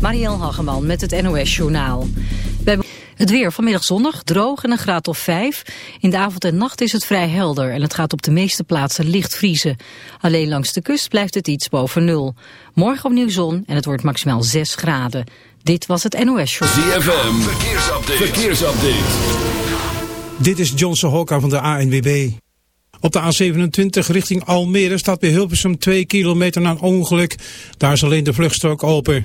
Marielle Hageman met het NOS Journaal. Het weer vanmiddag zonnig, droog en een graad of 5. In de avond en nacht is het vrij helder en het gaat op de meeste plaatsen licht vriezen. Alleen langs de kust blijft het iets boven nul. Morgen opnieuw zon en het wordt maximaal 6 graden. Dit was het NOS Journaal. ZFM, verkeersupdate. verkeersupdate. Dit is Johnson Hokka van de ANWB. Op de A27 richting Almere staat bij Hilversum 2 kilometer na een ongeluk. Daar is alleen de vluchtstrook open.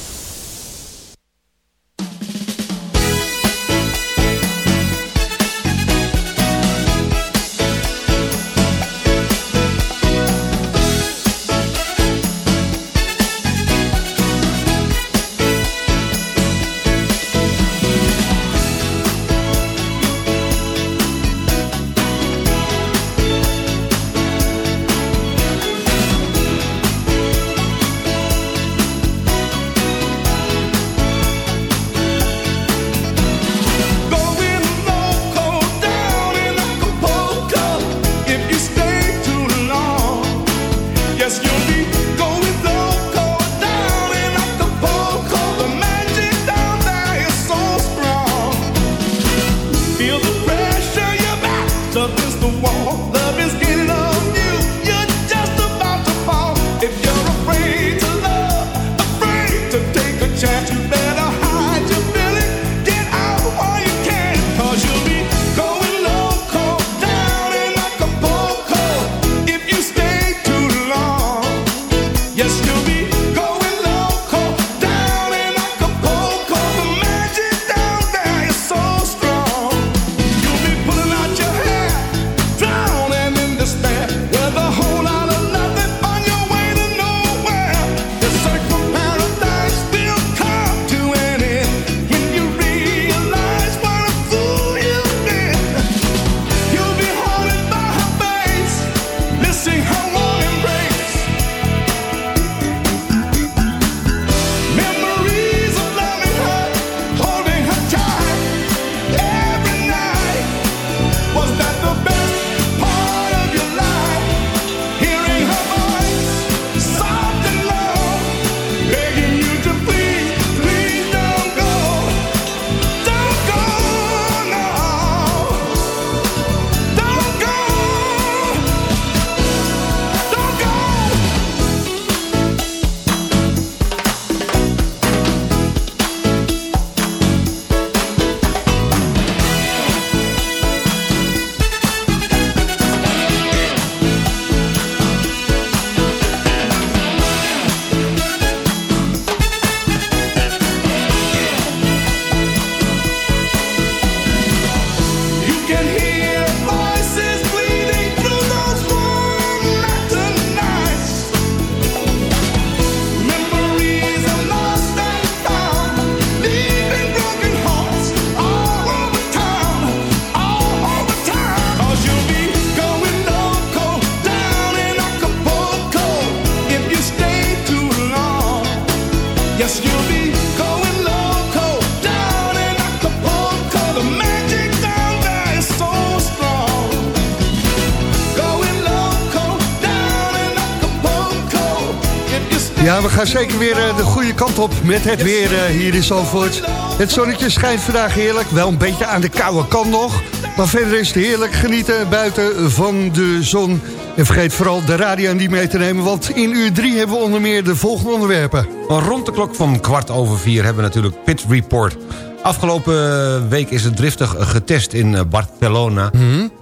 Zeker weer eh, de goede kant op met het weer eh, hier in Zandvoort. Het zonnetje schijnt vandaag heerlijk. Wel een beetje aan de koude kant nog. Maar verder is het heerlijk genieten buiten van de zon. En vergeet vooral de radio niet mee te nemen. Want in uur drie hebben we onder meer de volgende onderwerpen. Rond de klok van kwart over vier hebben we natuurlijk Pit Report. Afgelopen week is het driftig getest in eh, Barcelona,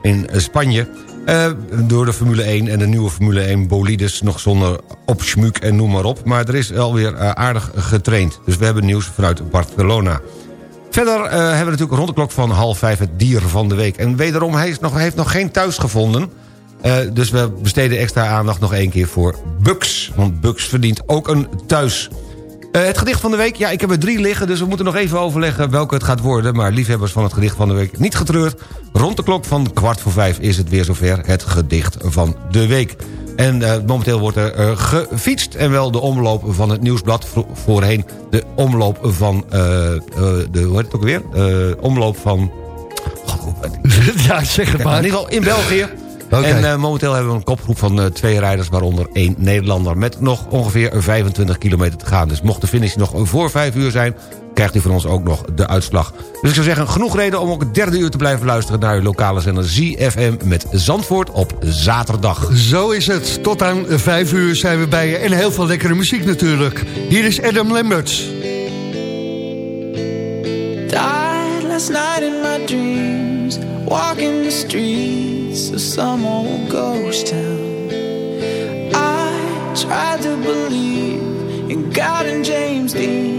in eh, Spanje... Eh, door de Formule 1 en de nieuwe Formule 1 bolides... nog zonder opschmuk en noem maar op. Maar er is alweer uh, aardig getraind. Dus we hebben nieuws vanuit Barcelona. Verder uh, hebben we natuurlijk rond de klok van half vijf het dier van de week. En wederom, hij nog, heeft nog geen thuis gevonden... Uh, dus we besteden extra aandacht nog één keer voor Bugs. Want Bugs verdient ook een thuis. Het gedicht van de week, ja, ik heb er drie liggen... dus we moeten nog even overleggen welke het gaat worden. Maar liefhebbers van het gedicht van de week, niet getreurd. Rond de klok van kwart voor vijf is het weer zover het gedicht van de week. En uh, momenteel wordt er gefietst... en wel de omloop van het Nieuwsblad. Voorheen de omloop van... de, hoe heet het ook weer? omloop van... ja, zeg het maar. In ieder geval in België... Okay. En momenteel hebben we een kopgroep van twee rijders... waaronder één Nederlander met nog ongeveer 25 kilometer te gaan. Dus mocht de finish nog voor vijf uur zijn... krijgt u van ons ook nog de uitslag. Dus ik zou zeggen, genoeg reden om ook het derde uur te blijven luisteren... naar uw lokale zender ZFM met Zandvoort op zaterdag. Zo is het. Tot aan vijf uur zijn we bij je. En heel veel lekkere muziek natuurlijk. Hier is Adam Lambert. Died last night in my dreams Walking the streets of some old ghost town. I tried to believe in God and James Dean,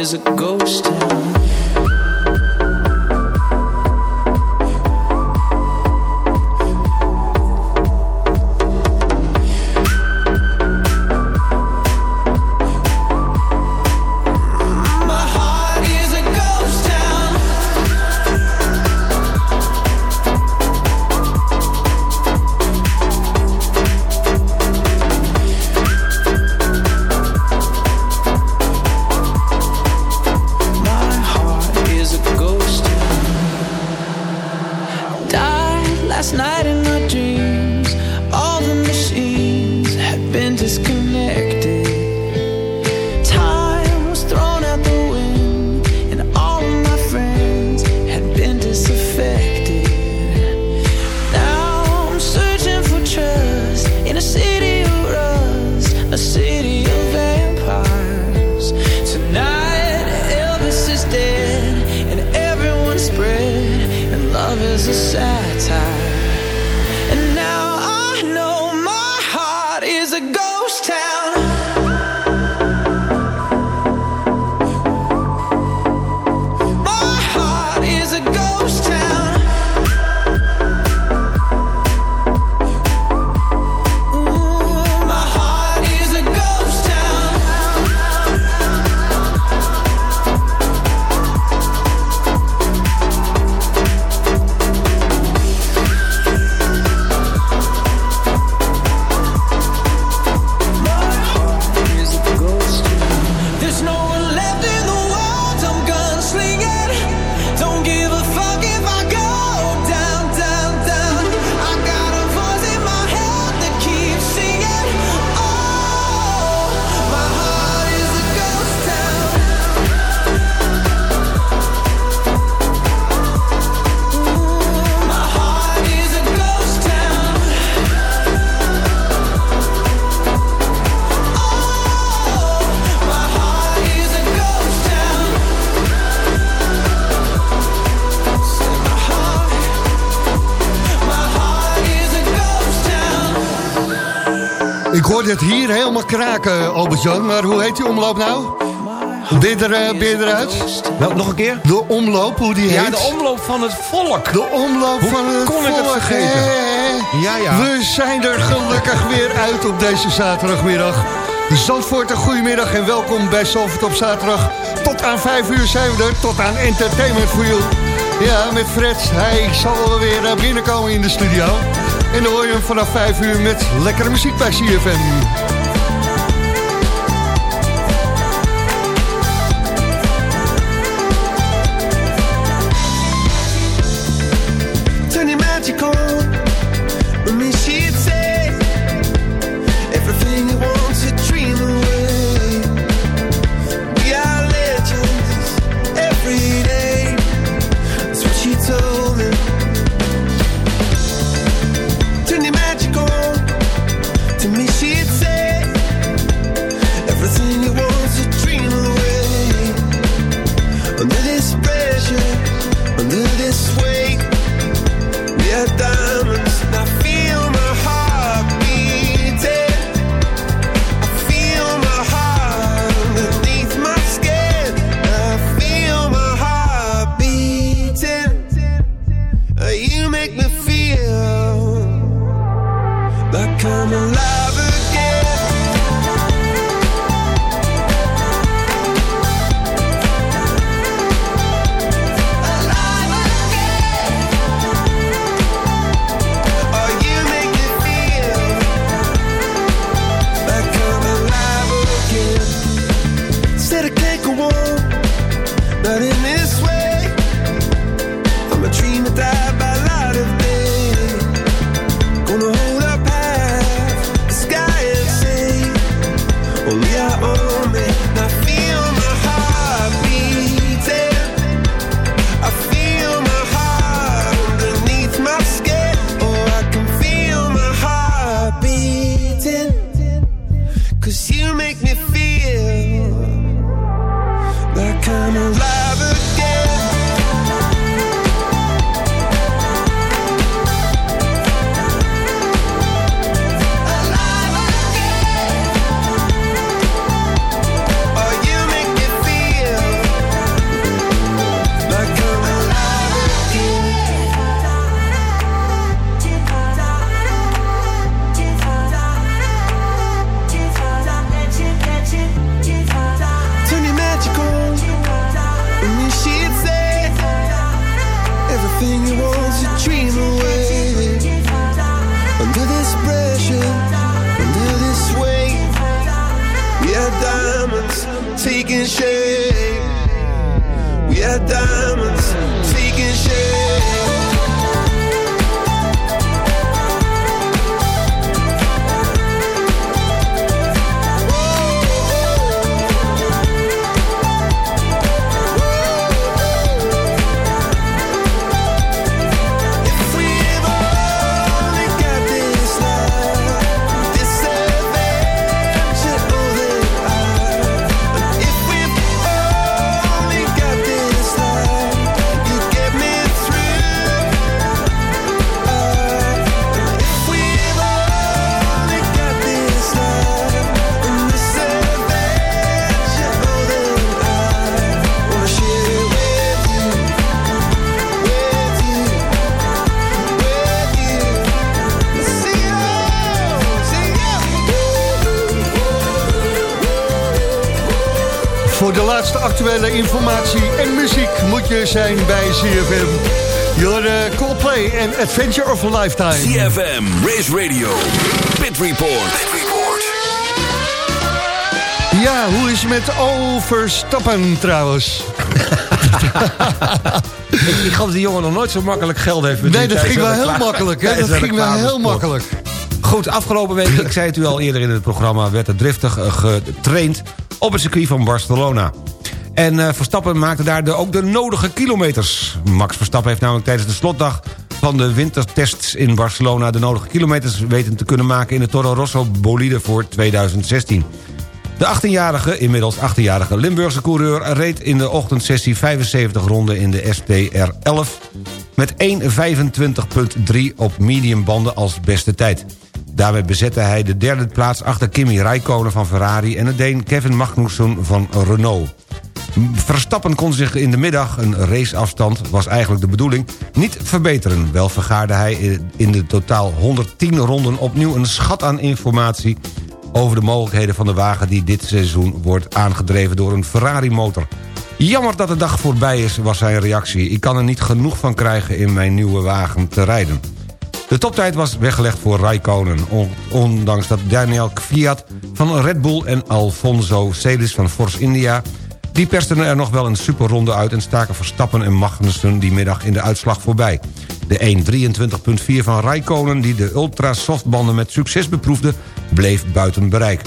Is a ghost town. Het hier helemaal kraken, Albert-Jan. Maar hoe heet die omloop nou? Ben je, er, ben je eruit? Nou, nog een keer? De omloop, hoe die heet? Ja, de omloop van het volk. De omloop hoe van het kon volk. ik het vergeten? Ja, ja. We zijn er gelukkig weer uit op deze zaterdagmiddag. Zandvoort, een goedemiddag en welkom bij Zandvoort op zaterdag. Tot aan 5 uur zijn we er, tot aan Entertainment for You. Ja, met Fred, hij zal wel weer naar binnenkomen in de studio. En dan hoor je hem vanaf 5 uur met lekkere muziek bij CFM. Informatie en muziek moet je zijn bij CFM. Your uh, Coldplay en Adventure of a Lifetime. CFM, Race Radio, Pit Report. Pit Report. Ja, hoe is het met overstappen trouwens? Ik, ik geloof dat die jongen nog nooit zo makkelijk geld heeft Nee, dat ging wel heel makkelijk. Hè? Dat ging wel heel makkelijk. Goed, afgelopen week, ik zei het u al eerder in het programma... werd er driftig eh, getraind op het circuit van Barcelona. En eh, Verstappen maakte daar de, ook de nodige kilometers. Max Verstappen heeft namelijk tijdens de slotdag van de wintertests in Barcelona... de nodige kilometers weten te kunnen maken in de Toro Rosso bolide voor 2016. De 18-jarige, inmiddels 18-jarige Limburgse coureur... reed in de ochtendsessie 75 ronden in de STR11... met 1.25.3 op mediumbanden als beste tijd. Daarmee bezette hij de derde plaats achter Kimi Räikkönen van Ferrari... en het Deen Kevin Magnussen van Renault. Verstappen kon zich in de middag, een raceafstand was eigenlijk de bedoeling... niet verbeteren. Wel vergaarde hij in de totaal 110 ronden opnieuw een schat aan informatie... over de mogelijkheden van de wagen die dit seizoen wordt aangedreven door een Ferrari-motor. Jammer dat de dag voorbij is, was zijn reactie. Ik kan er niet genoeg van krijgen in mijn nieuwe wagen te rijden. De toptijd was weggelegd voor Raikkonen. On- Ondanks dat Daniel Kvyat van Red Bull en Alfonso Celis van Force India... die persten er nog wel een superronde uit... en staken Verstappen en Magnussen die middag in de uitslag voorbij. De 1.23.4 van Raikkonen, die de ultra-softbanden met succes beproefde... bleef buiten bereik.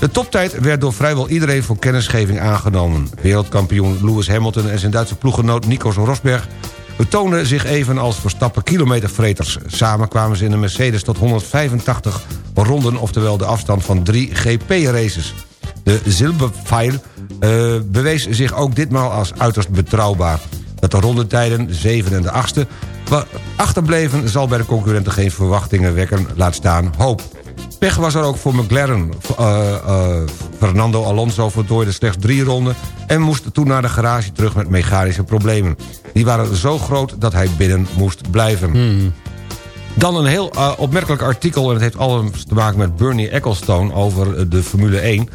De toptijd werd door vrijwel iedereen voor kennisgeving aangenomen. Wereldkampioen Lewis Hamilton en zijn Duitse ploeggenoot Nico Rosberg betoonden zich even als Verstappen kilometervreters. Samen kwamen ze in de Mercedes tot 185 ronden... oftewel de afstand van drie GP-races. De Zilberpfeil eh, bewees zich ook ditmaal als uiterst betrouwbaar. Dat de rondetijden, 7 en de 8e, achterbleven... zal bij de concurrenten geen verwachtingen wekken, laat staan hoop. Pech was er ook voor McLaren. Eh, eh, Fernando Alonso voltooide slechts drie ronden... en moest toen naar de garage terug met mechanische problemen. Die waren zo groot dat hij binnen moest blijven. Dan een heel opmerkelijk artikel... en het heeft alles te maken met Bernie Ecclestone over de Formule 1...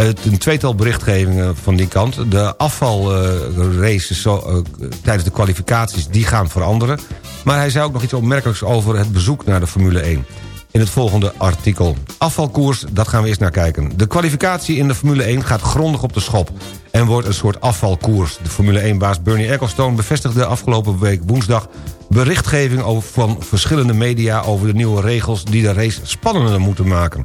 Een tweetal berichtgevingen van die kant. De afvalraces eh, tijdens de kwalificaties die gaan veranderen. Maar hij zei ook nog iets opmerkelijks over het bezoek naar de Formule 1 in het volgende artikel. Afvalkoers, dat gaan we eens naar kijken. De kwalificatie in de Formule 1 gaat grondig op de schop... en wordt een soort afvalkoers. De Formule 1-baas Bernie Ecclestone bevestigde afgelopen week woensdag... berichtgeving over, van verschillende media over de nieuwe regels... die de race spannender moeten maken.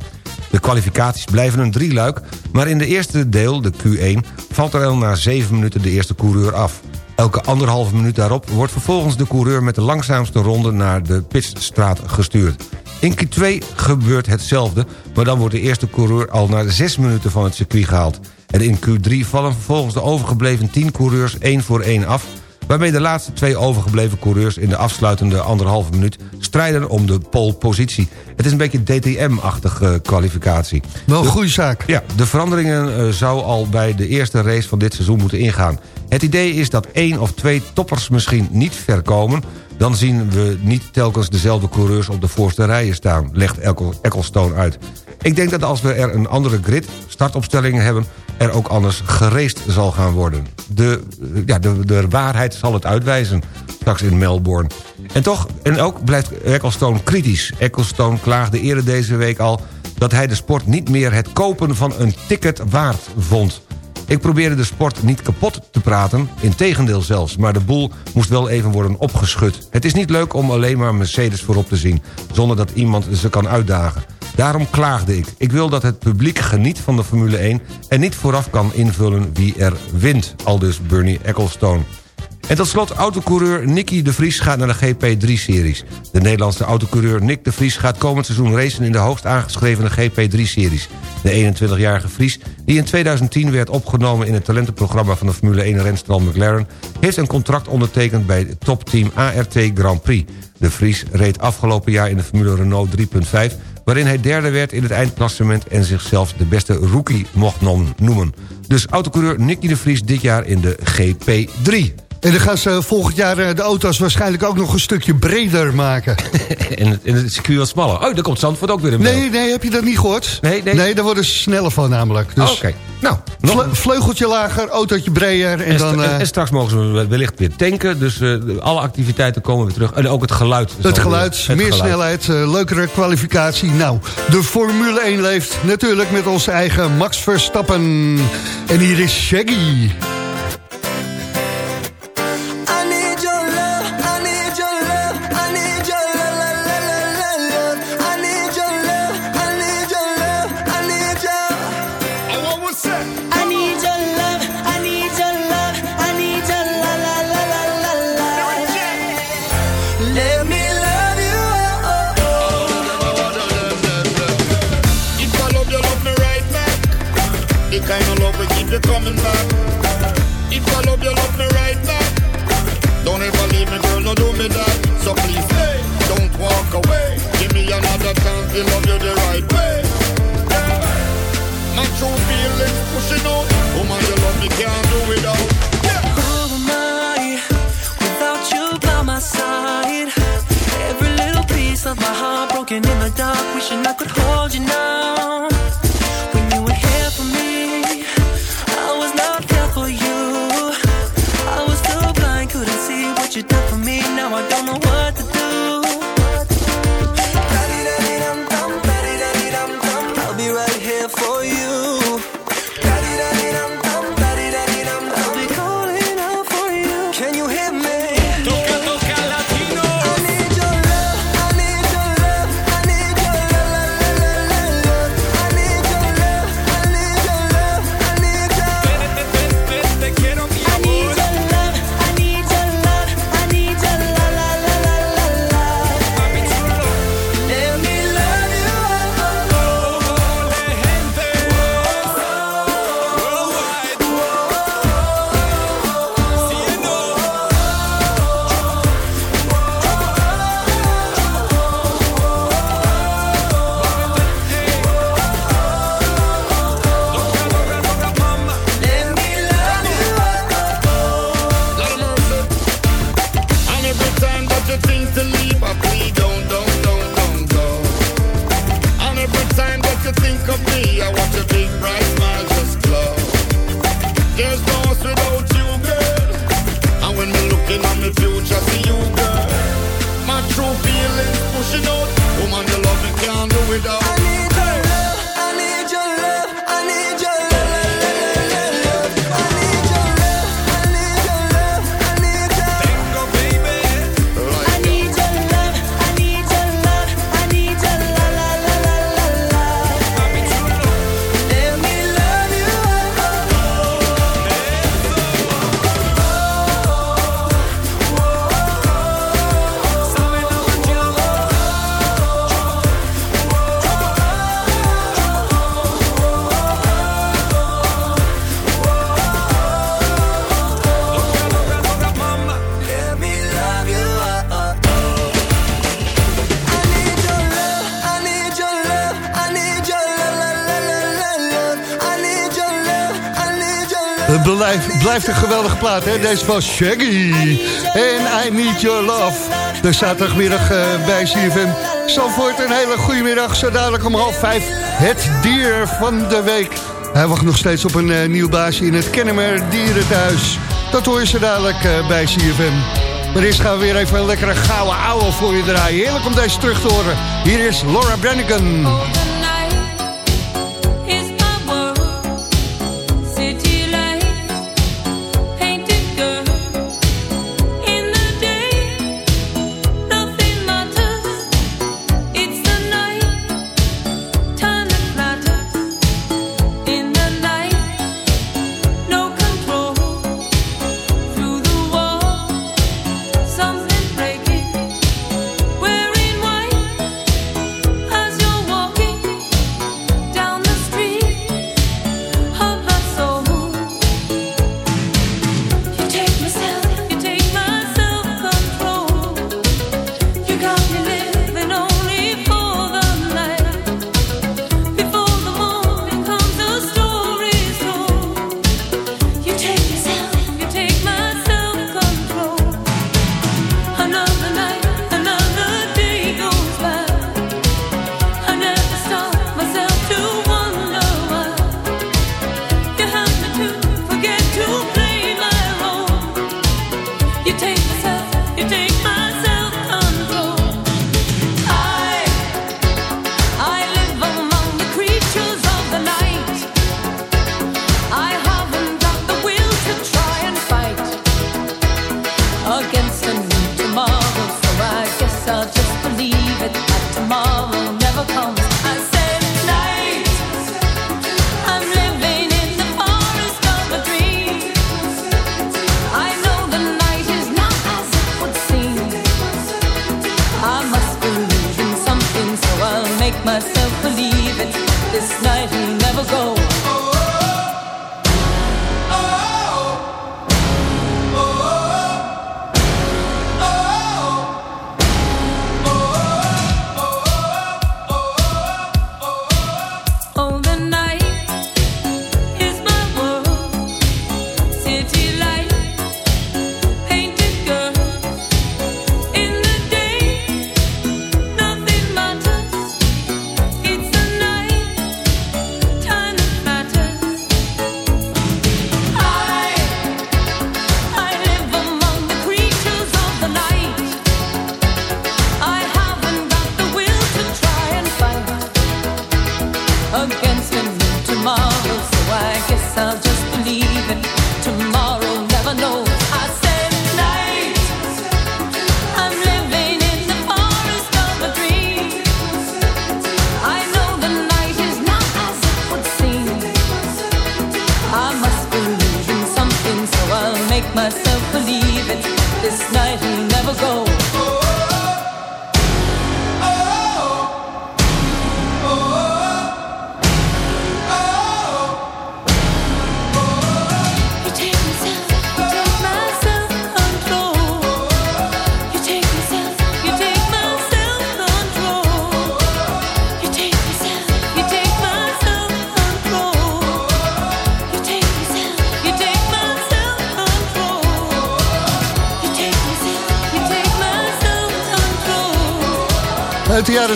De kwalificaties blijven een drieluik... maar in de eerste deel, de Q1, valt er al na zeven minuten de eerste coureur af. Elke anderhalve minuut daarop wordt vervolgens de coureur... met de langzaamste ronde naar de pitstraat gestuurd. In Q2 gebeurt hetzelfde, maar dan wordt de eerste coureur al na 6 minuten van het circuit gehaald. En in Q3 vallen vervolgens de overgebleven 10 coureurs één voor één af... waarmee de laatste twee overgebleven coureurs in de afsluitende anderhalve minuut... strijden om de polepositie. Het is een beetje DTM-achtige kwalificatie. Wel een De- goede zaak. ja, de veranderingen eh, zou al bij de eerste race van dit seizoen moeten ingaan. Het idee is dat één of twee toppers misschien niet ver komen... dan zien we niet telkens dezelfde coureurs op de voorste rijen staan... legt Ecclestone uit. Ik denk dat als we er een andere grid startopstellingen hebben... er ook anders geraced zal gaan worden. De, eh, ja, de, de waarheid zal het uitwijzen straks in Melbourne. En toch, en ook blijft Ecclestone kritisch. Ecclestone klaagde eerder deze week al dat hij de sport niet meer het kopen van een ticket waard vond. Ik probeerde de sport niet kapot te praten, integendeel zelfs... maar de boel moest wel even worden opgeschud. Het is niet leuk om alleen maar Mercedes voorop te zien... zonder dat iemand ze kan uitdagen. Daarom klaagde ik. Ik wil dat het publiek geniet van de Formule 1... en niet vooraf kan invullen wie er wint, aldus Bernie Ecclestone. En tot slot, autocoureur Nicky de Vries gaat naar de GP3-series. De Nederlandse autocoureur Nick de Vries gaat komend seizoen racen... in de hoogst aangeschrevene GP3-series. De 21-jarige Vries, die in 2010 werd opgenomen... in het talentenprogramma van de Formule 1-renstal McLaren... heeft een contract ondertekend bij het topteam ART Grand Prix. De Vries reed afgelopen jaar in de Formule Renault 3.5 waarin hij derde werd in het eindklassement... en zichzelf de beste rookie mocht noemen. Dus autocoureur Nicky de Vries dit jaar in de GP3. En dan gaan ze volgend jaar eh, de auto's waarschijnlijk ook nog een stukje breder maken. en, het, en het circuit wat smaller. Oh, daar komt Zandvoort ook weer in. Nee, nee, heb je dat niet gehoord? Nee, nee. Nee, daar worden ze sneller van namelijk. Dus Oh, Oké. Nou, nog, vleugeltje lager, autootje breder en, en, dan... eh, en, en straks mogen we wellicht weer tanken. Dus eh, alle activiteiten komen weer terug. En ook het geluid. Het weer- geluid, het meer geluid. snelheid, leukere kwalificatie. Nou, de Formule 1 leeft natuurlijk met onze eigen Max Verstappen. En hier is Shaggy. Blijft, een geweldige plaat, hè? Deze van Shaggy. En I Need Your Love. De zaterdagmiddag uh, bij CFM. Zandvoort, een hele goede middag. Zo dadelijk om half vijf. Het dier van de week. Hij wacht nog steeds op een uh, nieuw baasje in het Kennemer Dierenthuis. Dat hoor je zo dadelijk uh, bij CFM. Maar eerst gaan we weer even een lekkere gouden ouwe voor je draaien. Heerlijk om deze terug te horen. Hier is Laura Branigan.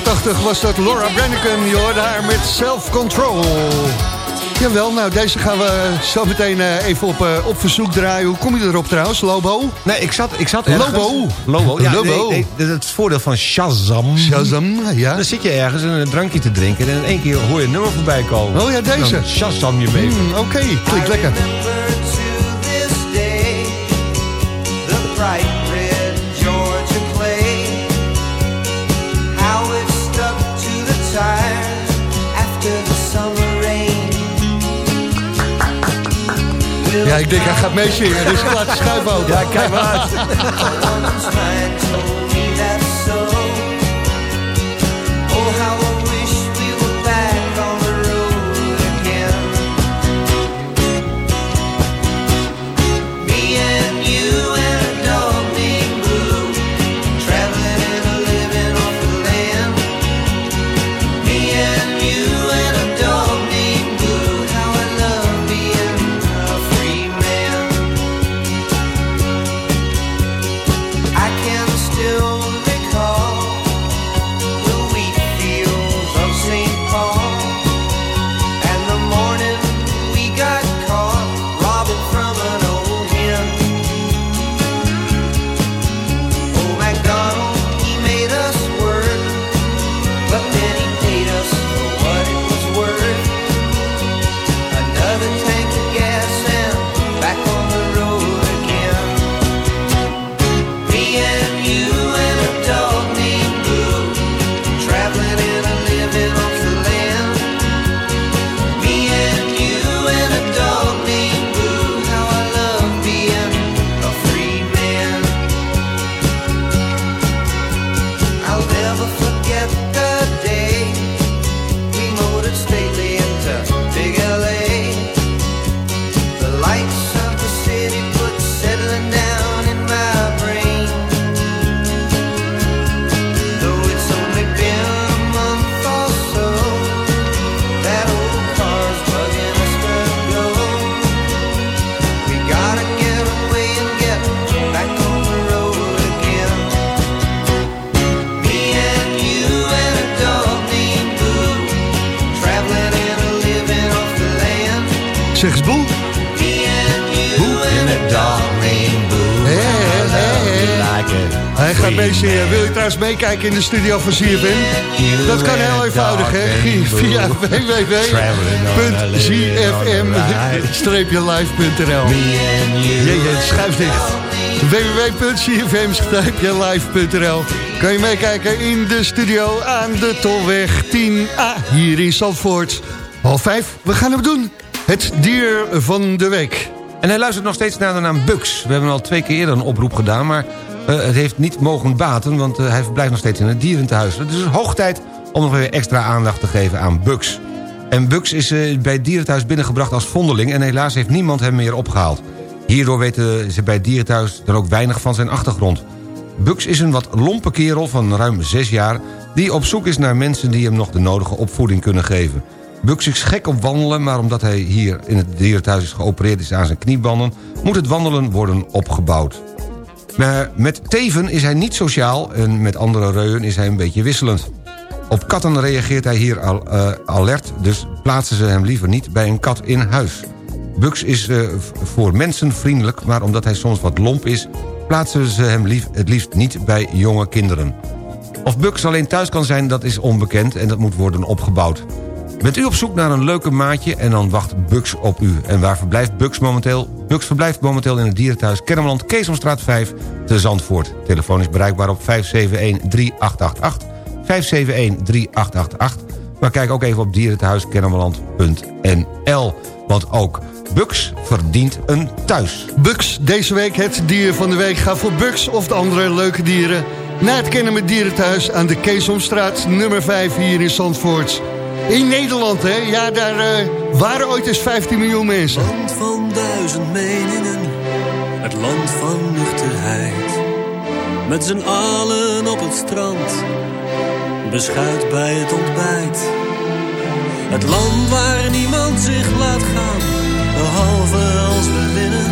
Jaren 80 was dat Laura Branigan. Je hoorde haar met Self Control. Jawel, nou deze gaan we zo meteen uh, even op, uh, op verzoek draaien. Hoe kom je erop trouwens, Lobo? Nee, ik zat, ik zat ergens... Lobo? Lobo, ja, Lobo. Nee, nee, dat is het voordeel van Shazam. Shazam, ja. Dan zit je ergens een drankje te drinken... en in één keer hoor je een nummer voorbij komen. Oh ja, deze. Dan Shazam je mee. Mm, Oké, okay. klinkt lekker. Ja, ik denk hij gaat meezingen, dus ik laat de schuif open. Ja, kijk maar uit. meekijken in de studio van CFM? Dat kan heel eenvoudig, hè? Via www.zfm-live.nl Jee, het schuift dicht. www.cfm-live.nl Kan je meekijken in de studio aan de Tolweg 10A hier in Zandvoort. Half vijf, we gaan het doen. Het dier van de week. En hij luistert nog steeds naar de naam Bugs. We hebben al twee keer eerder een oproep gedaan... maar het heeft niet mogen baten... want eh, hij verblijft nog steeds in het dierentehuis. Het is hoog tijd om nog weer extra aandacht te geven aan Bugs. En Bugs is eh, bij het binnengebracht als vondeling... en helaas heeft niemand hem meer opgehaald. Hierdoor weten ze bij het dierenthuis dan ook weinig van zijn achtergrond. Bugs is een wat lompe kerel van ruim zes jaar... die op zoek is naar mensen die hem nog de nodige opvoeding kunnen geven. Bugs is gek op wandelen, maar omdat hij hier in het dierenthuis is geopereerd is aan zijn kniebanden... moet het wandelen worden opgebouwd. Maar met teven is hij niet sociaal en met andere reuën is hij een beetje wisselend. Op katten reageert hij hier al, eh, alert, dus plaatsen ze hem liever niet bij een kat in huis. Bugs is eh, voor mensen vriendelijk, maar omdat hij soms wat lomp is... plaatsen ze hem het liefst niet bij jonge kinderen. Of Bugs alleen thuis kan zijn, dat is onbekend en dat moet worden opgebouwd. Bent u op zoek naar een leuke maatje en dan wacht Bugs op u. En waar verblijft Bugs momenteel? Bugs verblijft momenteel in het dierenthuis Kennemerland, Keesomstraat 5 te Zandvoort. Telefoon is bereikbaar op 571-3888. 571-3888. Maar kijk ook even op dierenthuiskennemerland.nl. Want ook Bugs verdient een thuis. Bugs, deze week het dier van de week. Ga voor Bugs of de andere leuke dieren... naar het Kennemer Dierenthuis aan de Keesomstraat nummer 5 hier in Zandvoort. In Nederland, hè? Ja, daar eh, waren ooit eens 15 miljoen mensen. Duizend meningen, het land van nuchterheid. Met z'n allen op het strand, beschuit bij het ontbijt. Het land waar niemand zich laat gaan, behalve als we winnen.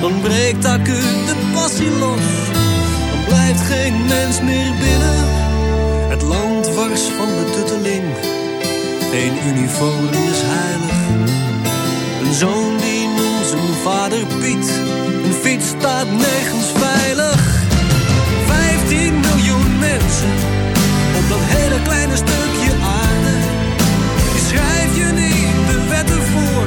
Dan breekt acuut de passie los, dan blijft geen mens meer binnen. Het land wars van de tutteling, geen uniform is heilig. Een zoon die noemt zijn vader Piet. Een fiets staat nergens veilig. 15 miljoen mensen op dat hele kleine stukje aarde. Schrijf je niet de wetten voor,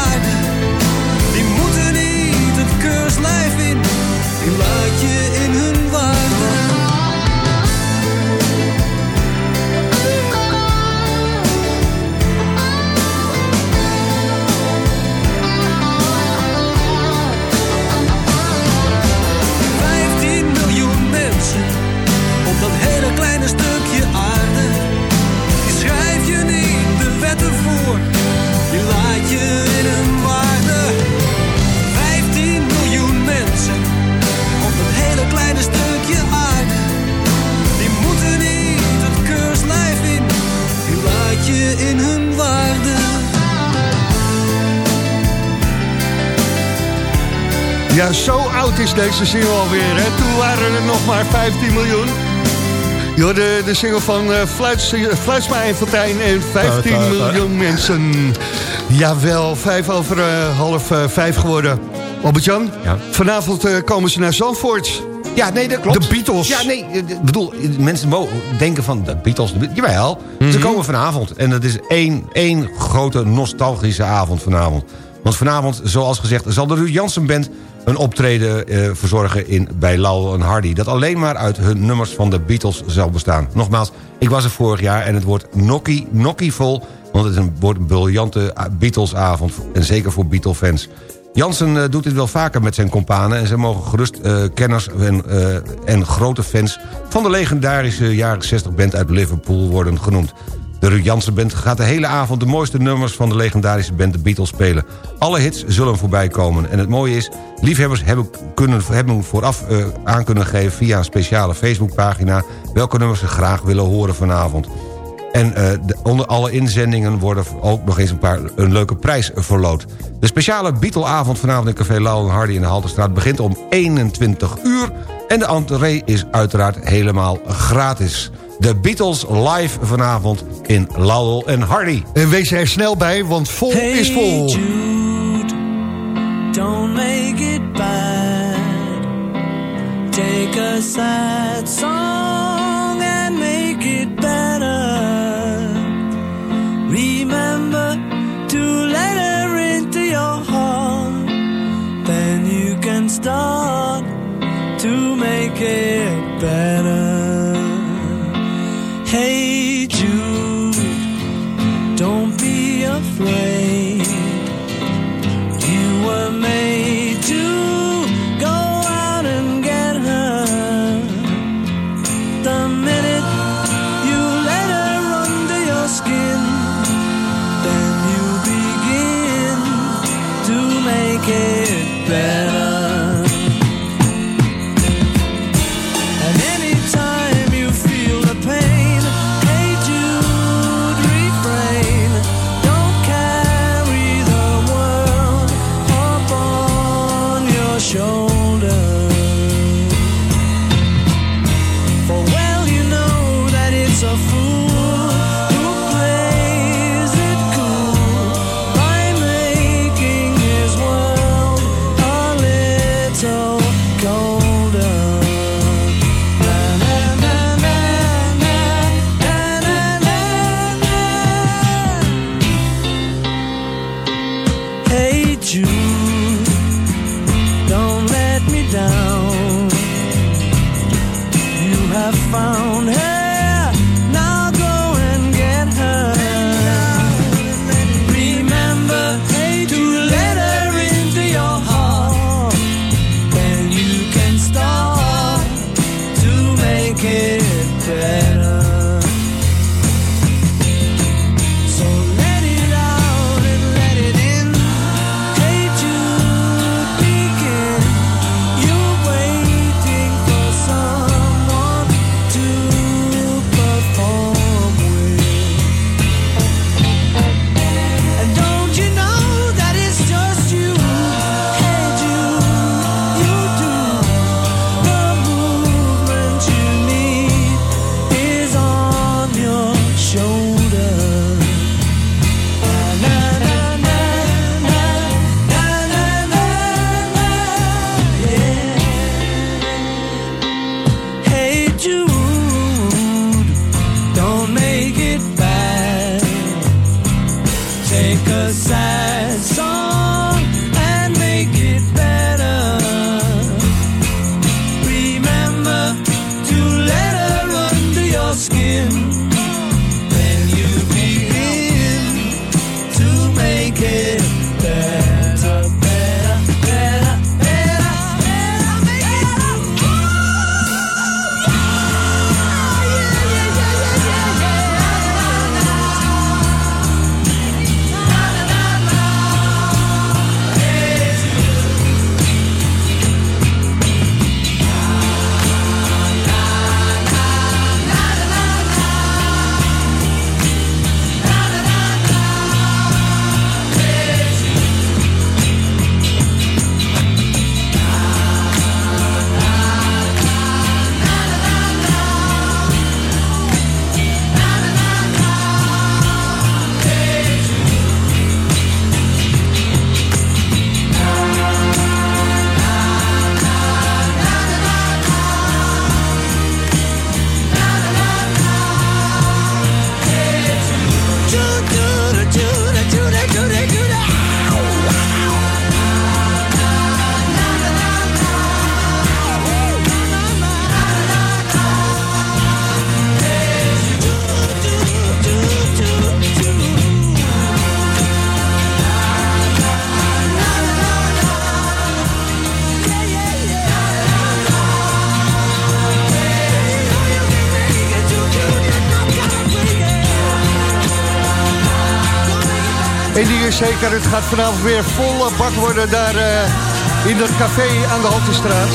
Deze single alweer. Hè? Toen waren er nog maar 15 miljoen. Jo, de, de single van uh, Fluits, Fluitsma en Fontijn en 15 miljoen mensen. Jawel, vijf over eh, half eh, vijf geworden. Albert-Jan, Ja. vanavond eh, komen ze naar Zandvoort. Ja, nee, dat klopt. De Beatles. Ja, nee, ik bedoel, mensen mogen denken van de Beatles. De Beatles. Jawel, ze Mhm. komen vanavond. En het is één, één grote nostalgische avond vanavond. Want vanavond, zoals gezegd, zal de Ruud Jansen Band... een optreden eh, verzorgen in, bij Lowell en Hardy... dat alleen maar uit hun nummers van de Beatles zal bestaan. Nogmaals, ik was er vorig jaar en het wordt nokkie, nokkie vol... want het is een, wordt een briljante ah, Beatles-avond. En zeker voor Beatle-fans. Jansen eh, doet dit wel vaker met zijn kompanen... en ze mogen gerust eh, kenners en, eh, en grote fans... van de legendarische jaren 60 band uit Liverpool worden genoemd. De Ruud Jansen Band gaat de hele avond de mooiste nummers... van de legendarische band de Beatles spelen. Alle hits zullen voorbij komen. En het mooie is, liefhebbers hebben, kunnen, hebben vooraf eh, aan kunnen geven... via een speciale Facebookpagina... welke nummers ze graag willen horen vanavond. En eh, de- onder alle inzendingen worden ook nog eens een, paar, een leuke prijs verloot. De speciale Beatle-avond vanavond in Café Lauw en Hardy in de Halterstraat... begint om 21 uur en de entree is uiteraard helemaal gratis. De Beatles live vanavond in Laurel en Hardy. En wees er snel bij, want vol is vol. Jude, don't make it bad. Take a sad song and make it better. Remember to let her into your heart. Then you can start to make it better. flame. you. Zeker, het gaat vanavond weer volle bak worden daar uh, in dat café aan de Haltestraat.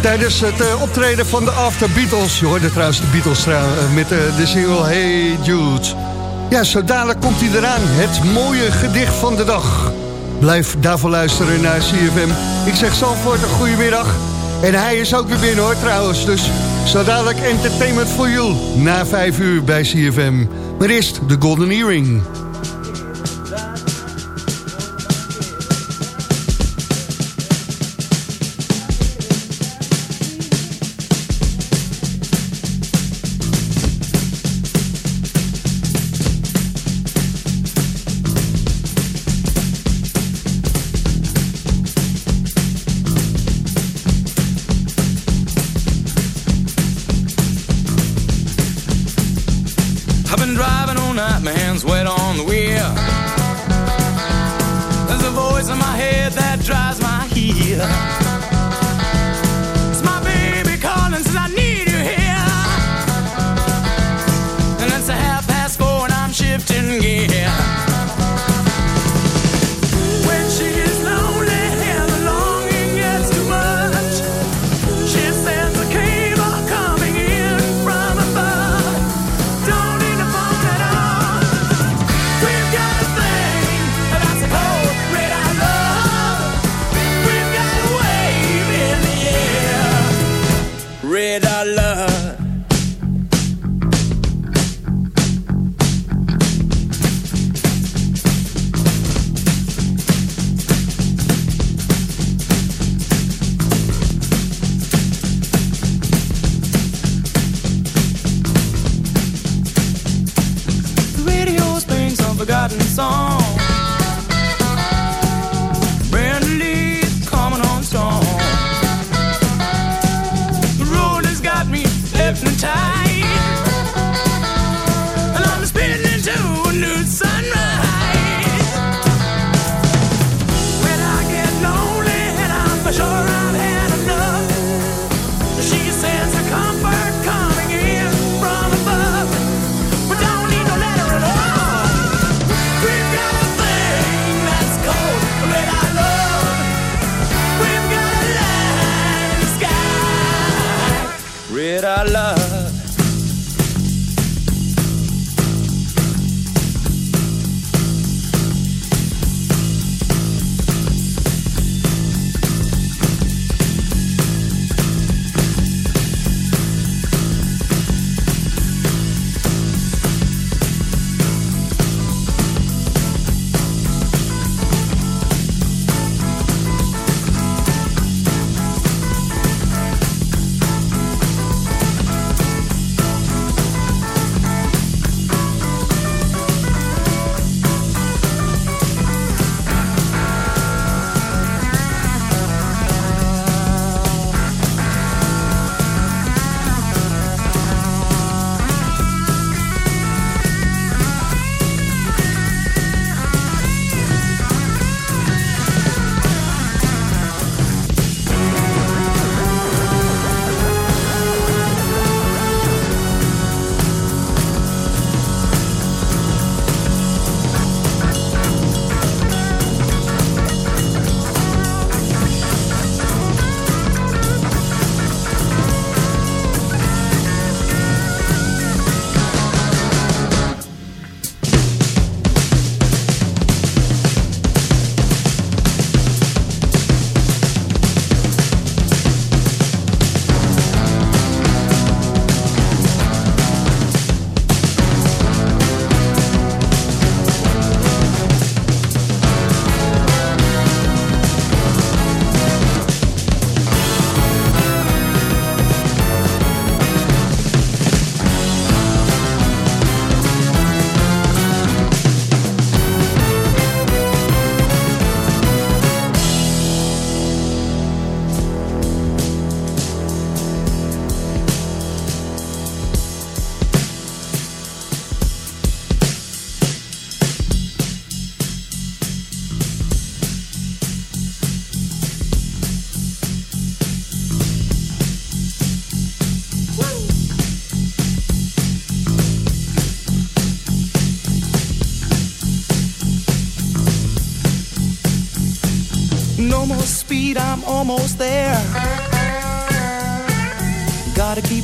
Tijdens het uh, optreden van de After Beatles. Je hoorde trouwens de Beatles uh, met de single Hey Jude. Ja, zo dadelijk komt hij eraan. Het mooie gedicht van de dag. Blijf daarvoor luisteren naar CFM. Ik zeg Zalvoort een goedemiddag. En hij is ook weer binnen hoor trouwens. Dus zo dadelijk entertainment for you. Na vijf uur bij CFM. Maar eerst de Golden Earring.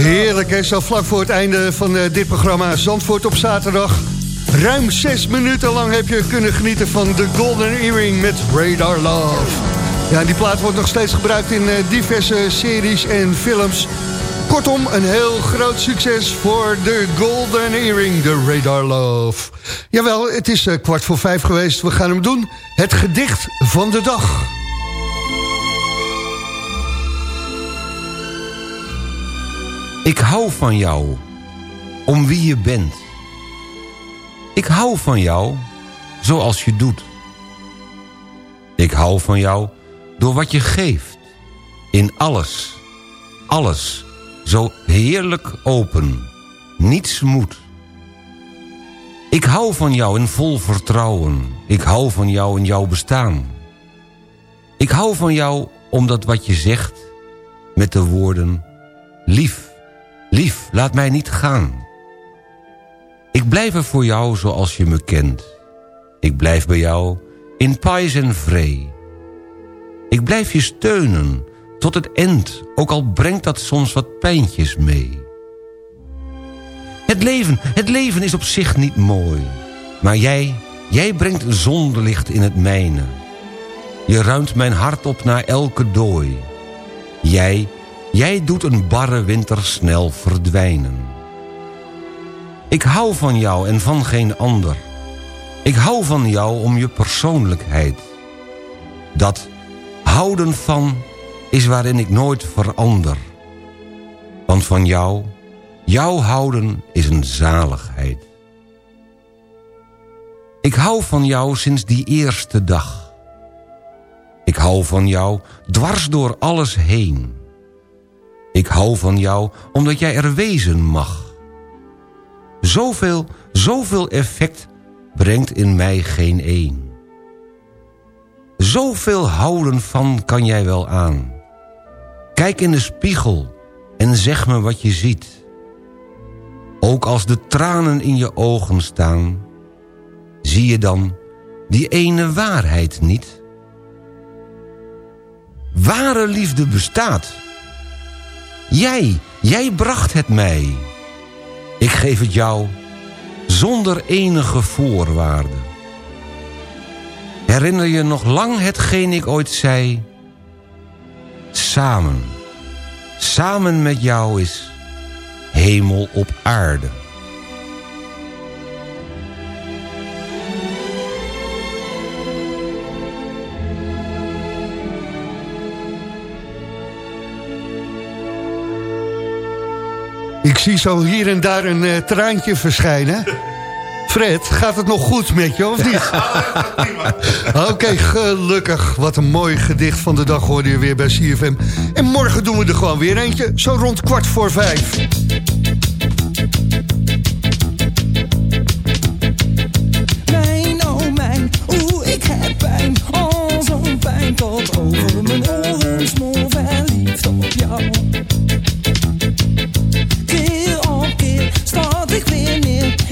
Heerlijk, hè? Zo vlak voor het einde van eh, dit programma Zandvoort op zaterdag. Ruim zes minuten lang heb je kunnen genieten van de Golden Earring met Radar Love. Ja, die plaat wordt nog steeds gebruikt in eh, diverse series en films. Kortom, een heel groot succes voor de Golden Earring, de Radar Love. Jawel, het is eh, kwart voor vijf geweest. We gaan hem doen. Het gedicht van de dag. Ik hou van jou, om wie je bent. Ik hou van jou, zoals je doet. Ik hou van jou, door wat je geeft. In alles, alles, zo heerlijk open. Niets moet. Ik hou van jou in vol vertrouwen. Ik hou van jou in jouw bestaan. Ik hou van jou omdat wat je zegt met de woorden... Lief, lief, laat mij niet gaan. Ik blijf er voor jou zoals je me kent. Ik blijf bij jou in pais en vree. Ik blijf je steunen tot het eind, ook al brengt dat soms wat pijntjes mee. Het leven, het leven is op zich niet mooi. Maar jij, jij brengt zonlicht in het mijne. Je ruimt mijn hart op naar elke dooi. Jij, jij doet een barre winter snel verdwijnen. Ik hou van jou en van geen ander. Ik hou van jou om je persoonlijkheid. Dat houden van is waarin ik nooit verander. Want van jou, jouw houden is een zaligheid. Ik hou van jou sinds die eerste dag. Ik hou van jou dwars door alles heen. Ik hou van jou omdat jij er wezen mag. Zoveel, zoveel effect brengt in mij geen een. Zoveel houden van kan jij wel aan. Kijk in de spiegel en zeg me wat je ziet. Ook als de tranen in je ogen staan... zie je dan die ene waarheid niet? Ware liefde bestaat. Jij, jij bracht het mij. Ik geef het jou zonder enige voorwaarde. Herinner je nog lang hetgeen ik ooit zei? Samen, samen met jou is hemel op aarde. Ik zie zo hier en daar een eh, traantje verschijnen. Fred, gaat het nog goed met je, of niet? Oké, gelukkig. Wat een mooi gedicht van de dag hoorde je weer bij CFM. En morgen doen we er gewoon weer eentje, zo rond kwart voor vijf. Mijn, oh mijn, oeh, ik heb pijn. Oh, zo'n pijn tot over mijn oren smoor verliefd op jou.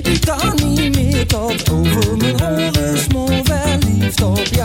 Ik kan niet meer tot over mijn oren smoor verliefd op jou.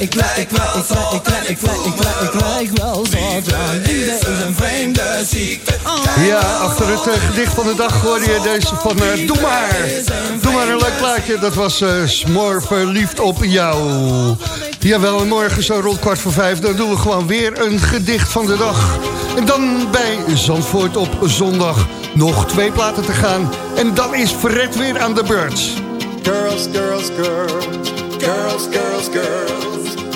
Ik lijk, ik lijk, ik lijk, ik lijk, ik lijk, ik lijk, wel zot, is een vreemde ziekte. Ja, achter het eh, gedicht van de dag hoorde je deze van eh, Doe maar. Doe maar een leuk plaatje. Dat was eh Smoor verliefd op jou. Jawel, en morgen zo rond kwart voor vijf... dan doen we gewoon weer een gedicht van de dag. En dan bij Zandvoort op zondag nog twee platen te gaan. En dan is Fred weer aan de beurt. Girls, girls, girls, girls, girls, girls,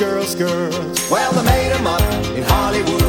girls, girls. Well, they made 'em up in Hollywood.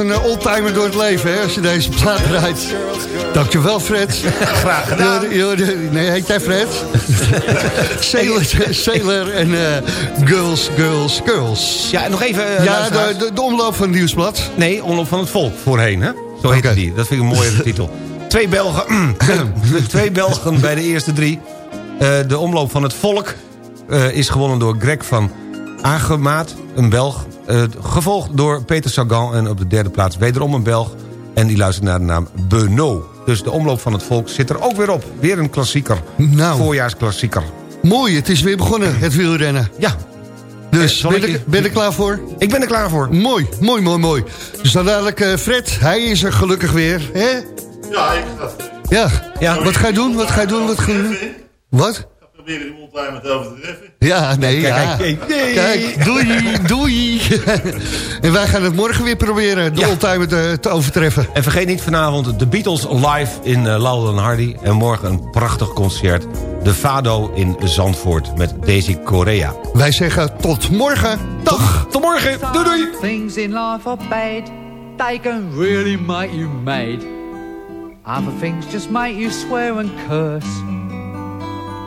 Een eh, oldtimer door het leven, hè, als je deze plaat rijdt. Dankjewel, Fred. Graag gedaan. Hoorde- nee, heet jij Fred? Sailor, Sailor en eh, Girls, Girls, Girls. Ja, nog even... eh, Ja, de, de, de omloop van het Nieuwsblad. Nee, Omloop van het Volk voorheen, hè? Zo heette die. Dat vind ik een mooie titel. Twee Belgen, twee Belgen bij de eerste drie. De omloop van het volk is gewonnen door Greg van Agemaat, een Belg. Eh, gevolgd door Peter Sagan en op de derde plaats wederom een Belg. En die luistert naar de naam Benoît. Dus de omloop van het volk zit er ook weer op. Weer een klassieker. Nou. Voorjaarsklassieker. Mooi, het is weer begonnen, het wielrennen. Ja. Dus zal ben ik ben je er klaar voor? Ik ben er klaar voor. Mooi, mooi, mooi, mooi. Dus dan dadelijk eh, Fred, hij is er gelukkig weer. Hè? Ja, ik ga Ja. ja, wat ga je doen? Wat ga je doen? Wat ga je doen? Wat? Proberen die oldtimer te overtreffen. Ja, nee, Kijk, ja. kijk, kijk. Kijk, doei, doei. en wij gaan het morgen weer proberen, de Ja. oldtimer te, te overtreffen. En vergeet niet vanavond de Beatles live in uh, en Hardy. En morgen een prachtig concert. De Fado in Zandvoort met Daisy Correa. Wij zeggen tot morgen. Dag. Tot morgen. Doei doei. Things in life are bad. They can really make you mad. Other things just make you swear and curse.